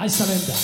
Aí, surrender.